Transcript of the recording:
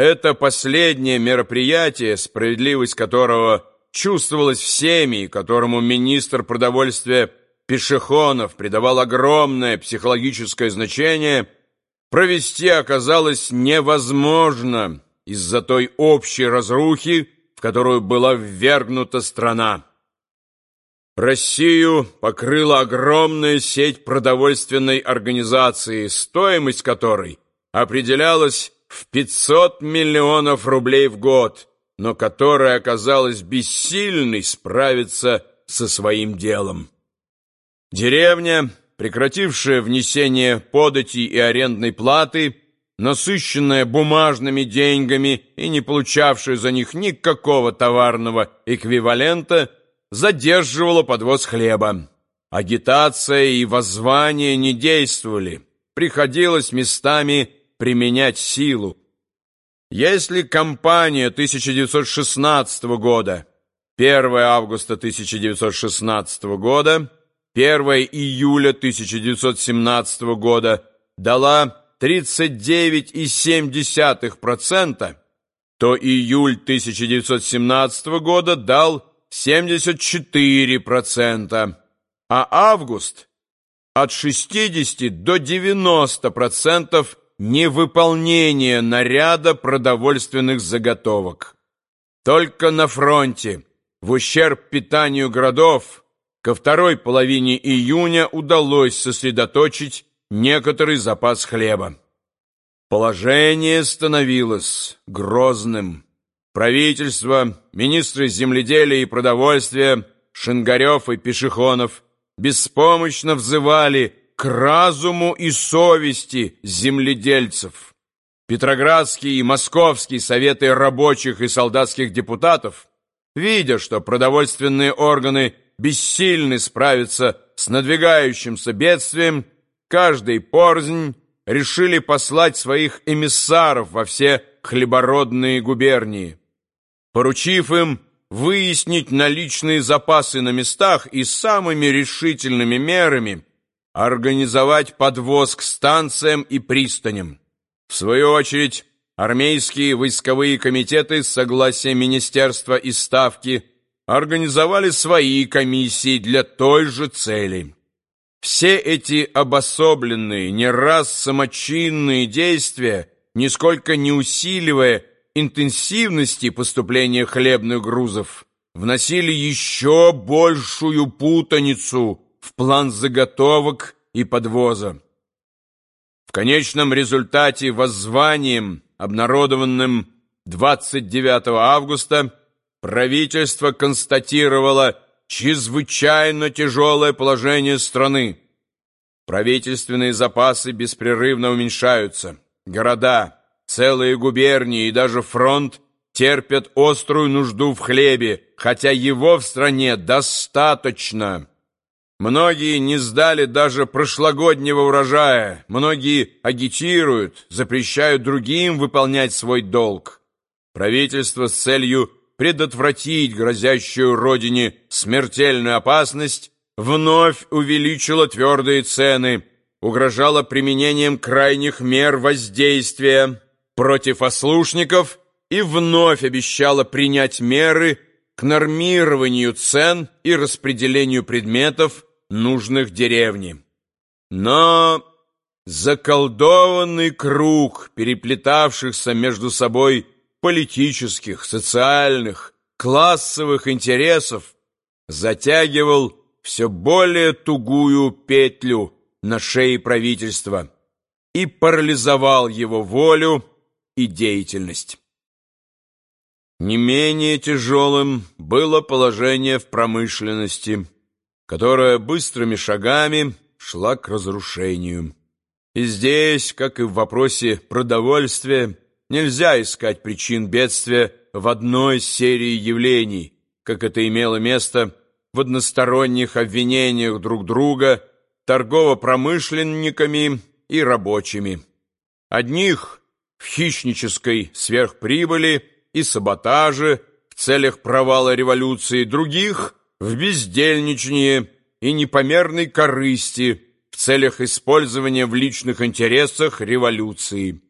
Это последнее мероприятие, справедливость которого чувствовалась всеми, которому министр продовольствия Пешехонов придавал огромное психологическое значение, провести оказалось невозможно из-за той общей разрухи, в которую была ввергнута страна. Россию покрыла огромная сеть продовольственной организации, стоимость которой определялась в 500 миллионов рублей в год, но которая оказалась бессильной справиться со своим делом. Деревня, прекратившая внесение податей и арендной платы, насыщенная бумажными деньгами и не получавшая за них никакого товарного эквивалента, задерживала подвоз хлеба. Агитация и воззвание не действовали. Приходилось местами применять силу. Если кампания 1916 года, 1 августа 1916 года, 1 июля 1917 года дала 39,7%, то июль 1917 года дал 74%, а август от 60 до 90% невыполнения наряда продовольственных заготовок. Только на фронте, в ущерб питанию городов, ко второй половине июня удалось сосредоточить некоторый запас хлеба. Положение становилось грозным. Правительство, министры земледелия и продовольствия, Шингарев и Пешехонов беспомощно взывали к разуму и совести земледельцев. Петроградские и московские советы рабочих и солдатских депутатов, видя, что продовольственные органы бессильны справиться с надвигающимся бедствием, каждый порзнь решили послать своих эмиссаров во все хлебородные губернии поручив им выяснить наличные запасы на местах и самыми решительными мерами организовать подвоз к станциям и пристаням. В свою очередь, армейские войсковые комитеты с согласия Министерства и Ставки организовали свои комиссии для той же цели. Все эти обособленные, не раз самочинные действия, нисколько не усиливая интенсивности поступления хлебных грузов вносили еще большую путаницу в план заготовок и подвоза. В конечном результате воззванием, обнародованным 29 августа, правительство констатировало чрезвычайно тяжелое положение страны. Правительственные запасы беспрерывно уменьшаются. Города, Целые губернии и даже фронт терпят острую нужду в хлебе, хотя его в стране достаточно. Многие не сдали даже прошлогоднего урожая, многие агитируют, запрещают другим выполнять свой долг. Правительство с целью предотвратить грозящую родине смертельную опасность вновь увеличило твердые цены, угрожало применением крайних мер воздействия, против ослушников и вновь обещала принять меры к нормированию цен и распределению предметов, нужных деревне. Но заколдованный круг переплетавшихся между собой политических, социальных, классовых интересов затягивал все более тугую петлю на шее правительства и парализовал его волю, и деятельность. Не менее тяжелым было положение в промышленности, которая быстрыми шагами шла к разрушению. И здесь, как и в вопросе продовольствия, нельзя искать причин бедствия в одной серии явлений, как это имело место в односторонних обвинениях друг друга торгово-промышленниками и рабочими. Одних в хищнической сверхприбыли и саботаже в целях провала революции, других в бездельничании и непомерной корысти в целях использования в личных интересах революции.